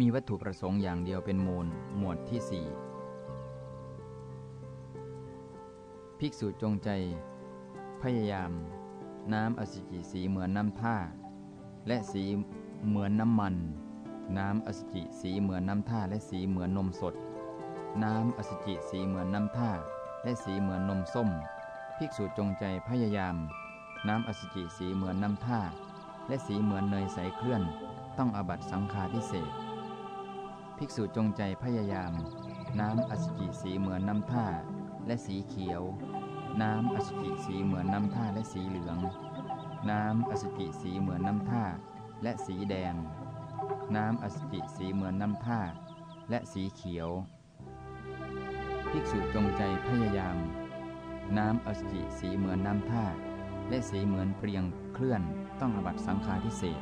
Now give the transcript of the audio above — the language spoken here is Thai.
มีวัตถุประสงค์อย่างเดียวเป็นมูล หมวดที่สี่ภิกษุจงใจ พยายาม น้ำอสุจิสีเหมือนน้ำท่า และสีเหมือนน้ำมัน น้ำอสุจิสีเหมือนน้ำท่าและสีเหมือนนมสด น้ำอสุจิสีเหมือนน้ำท่า และสีเหมือนนมส้ม ภิกษุจงใจพยายาม น้ำอสุจิสีเหมือนน้ำท่า และสีเหมือนเนยใสเคลื่อน ต้องอบัตสังฆาทิเศษ ภิกษุจงใจพยายาม น้ำอสุจิสีเหมือนน้ำท่าและสีเขียว น้ำอสุจิสีเหมือนน้ำท่าและสีเหลือง น้ำอสุจิสีเหมือนน้ำท่าและสีแดง น้ำอสุจิสีเหมือนน้ำท่าและสีเขียว ภิกษุจงใจพยายาม น้ำอสุจิสีเหมือนน้ำท่าและสีเหมือนเปรียงเคลื่อนต้องอบัตสังฆาทิเศษ